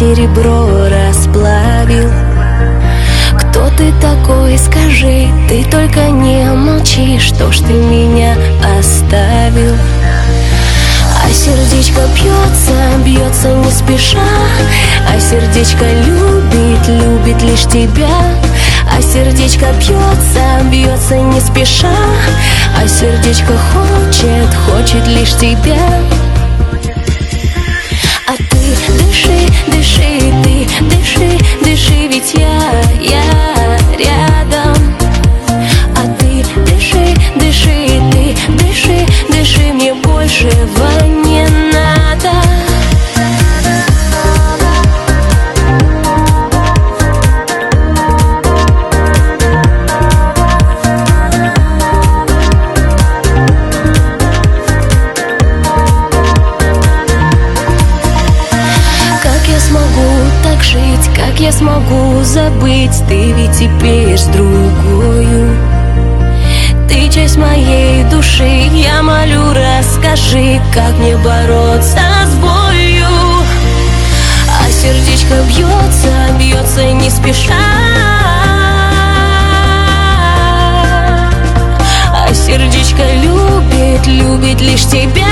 серебро расплавил. Кто ты такой, скажи, ты только не молчи Что ж ты меня оставил? А сердечко бьется, бьется не спеша А сердечко любит, любит лишь тебя. А сердечко бьется, бьется не спеша А сердечко хочет, хочет лишь тебя дыши, дыши, я смогу забыть Ты ведь теперь с другою Ты часть моей души, я молю, расскажи Как мне бороться с болью. А сердечко бьется, бьется не спеша. А сердечко любит, любит лишь тебя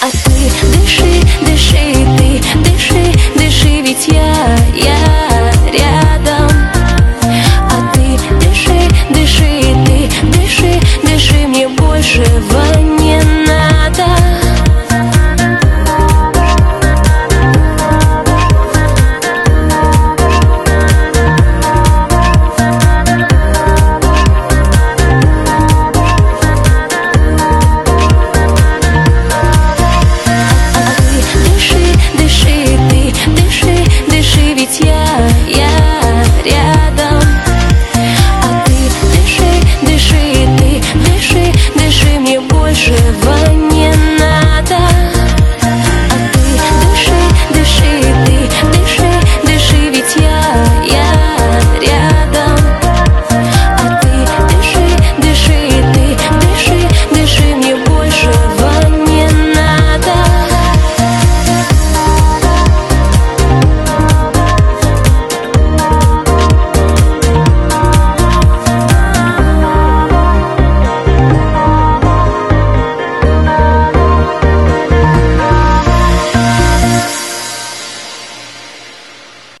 а ты дыши, дыши, ты дыши, дыши, ведь я, я quanh